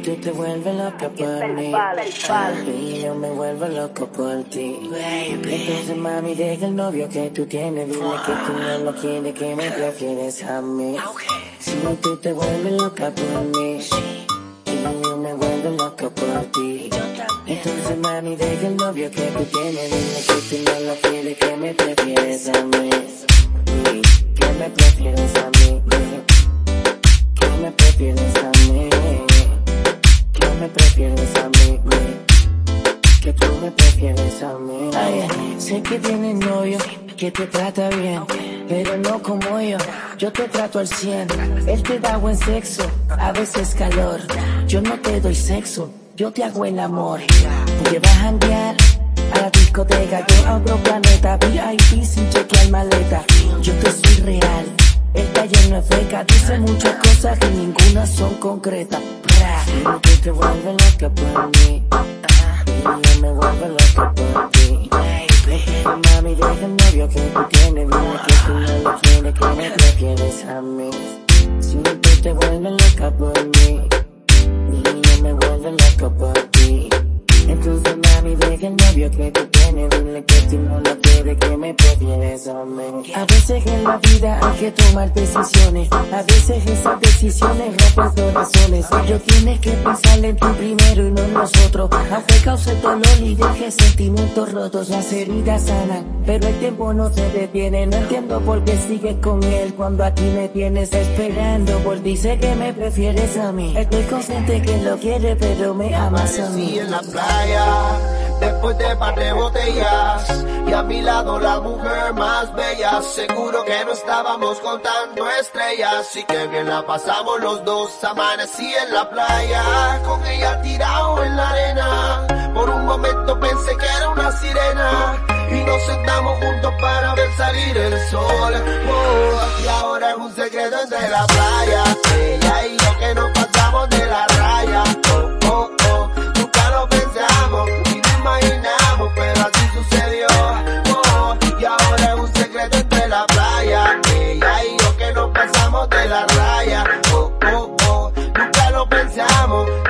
tú te vuelves loca por mí. Y yo me vuelvo loco por ti. Entonces mami deja el novio que tú tienes. Dile que tú no lo quieres, que me prefieres a mí. Si tú te vuelves loca por mí. Y yo me vuelvo loco por ti. Entonces mami deja el novio que tú tienes. Dile que tú no lo quieres, que me prefieres te trata bien, pero no como yo. Yo te trato al cien. Él te da buen sexo, a veces calor. Yo no te doy sexo, yo te hago el amor. Te vas a janguear a la discoteca, yo a otro planeta. VIP sin chequear maleta. Yo te soy real. El taller no es feca, dice muchas cosas que ninguna son concretas. Pero tú te vuelves loca por mí. Y yo me tienes, dile que tú no lo quieres, que me prefieres a mí. Si te vuelves loca por vida hay que tomar decisiones, a veces esas decisiones rompen corazones. Pero tienes que pensar en ti primero y no en nosotros, aunque cause dolor y deje sentimientos rotos. Las heridas sanan, pero el tiempo no se detiene. No entiendo por qué sigues con él cuando aquí me tienes esperando. Por dice que me prefieres a mí. Estoy consciente que lo quiere, pero me amas a mí. En la playa, después de par de botellas, y a mi lado la mujer más bella, seguro que no estábamos contando estrellas, y que bien la pasamos los dos, amanecí en la playa, con ella tirado en la arena, por un momento pensé que era una sirena, y nos sentamos juntos para ver salir el sol, oh, y ahora es un secreto entre la playa, ella y yo que nos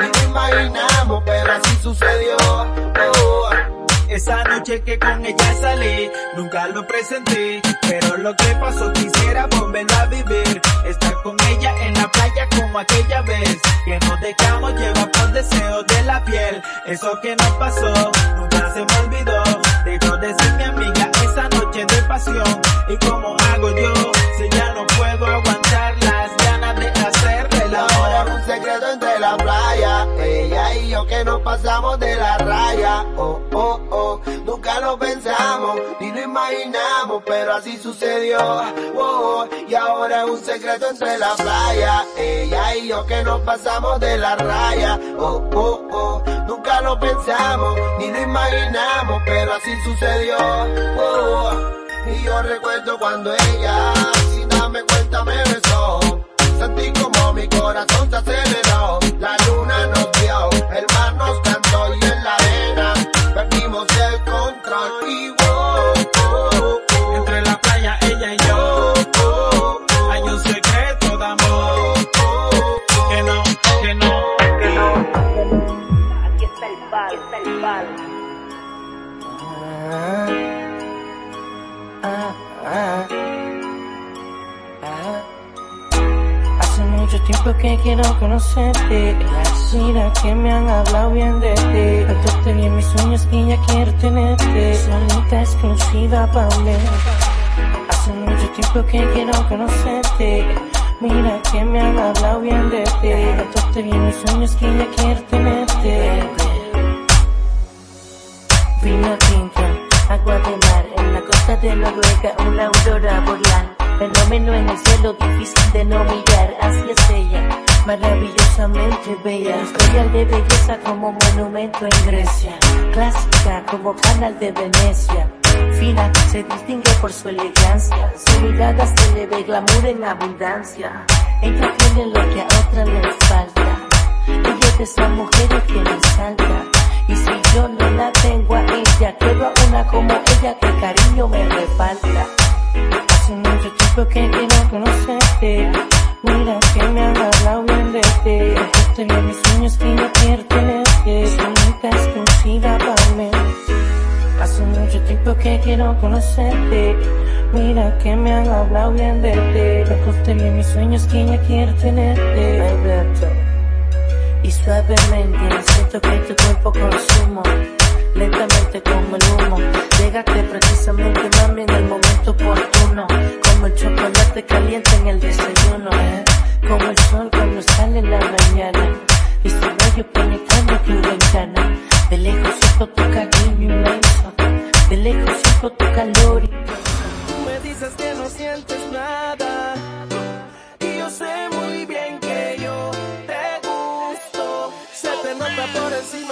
ni lo imaginamos, pero así sucedió, oh. Esa noche que con ella salí, nunca lo presenté, pero lo que pasó quisiera volverlo a vivir. Estar con ella en la playa como aquella vez, que nos dejamos llevar por deseo de la piel. Eso que nos pasó, nunca se me olvidó. Dejó de ser mi amiga esa noche de pasión. ¿Y cómo hago yo que nos pasamos de la raya, oh, oh, oh, nunca lo pensamos, ni lo imaginamos, pero así sucedió, oh, oh, y ahora es un secreto entre la playa, ella y yo que nos pasamos de la raya, oh, oh, oh, nunca lo pensamos, ni lo imaginamos, pero así sucedió, oh, y yo recuerdo cuando ella, sin darme cuenta me besó, Sentí como mi corazón se aceleró, la luna nos dio, tiempo que quiero conocerte. Mira que me han hablado bien de ti. Entonces bien mis sueños y ya quiero tenerte. Solita exclusiva para mí. Hace mucho tiempo que quiero conocerte. Mira que me han hablado bien de ti. Entonces bien mis sueños y ya quiero tenerte. Maravillosamente bella. Historial de belleza como monumento en Grecia, clásica como canal de Venecia. Fina, se distingue por su elegancia, su mirada se le ve glamour en abundancia. Ella tiene lo que a otra le falta, ella es de esas mujeres que me salta. Y si yo no la tengo a ella, quiero a una como ella que cariño me repalta. Hace mucho tiempo que quiero conocerte. Mira que me han hablado bien de conocerte. Mira que me han hablado bien de ti. Me Recorté bien mis sueños que ya quiero tenerte. Bebeto Y suavemente siento que tu cuerpo consumo. Lentamente como el humo. por encima.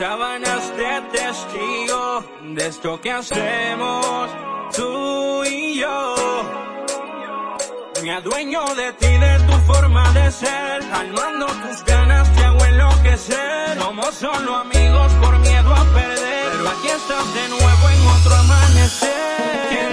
sábanas de testigo de esto que hacemos tú y yo. Me adueño de ti, de tu forma de ser, calmando tus ganas te hago enloquecer. Somos solo amigos por miedo a perder, pero aquí estás de nuevo en otro amanecer.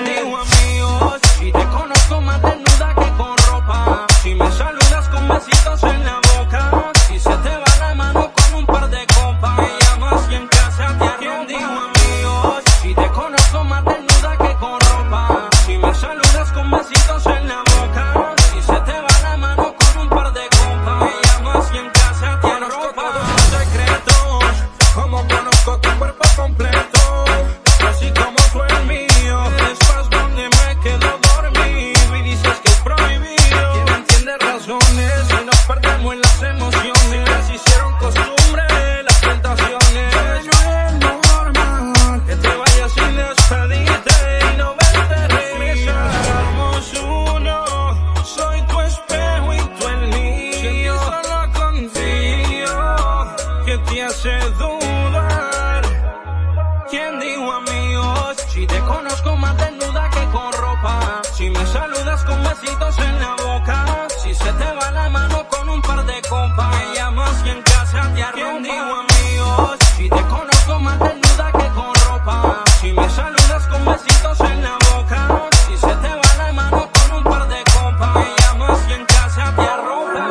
con besitos en la boca. Si se te va la mano con un par de compas. Me llamas y en casa te arrendío amigos. Si te conozco más desnuda que con ropa. Si me saludas con besitos en la boca. Si se te va la mano con un par de compas. Me llamas y en casa te arropa.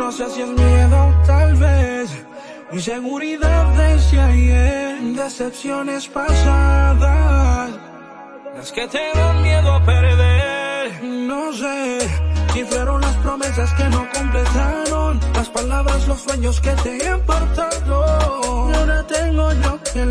No sé si es miedo, tal vez. Inseguridad desde ayer. Decepciones pasadas. Las que te miedo a perder. No sé si fueron las promesas que no completaron, las palabras, los sueños que te importaron. Y ahora tengo yo que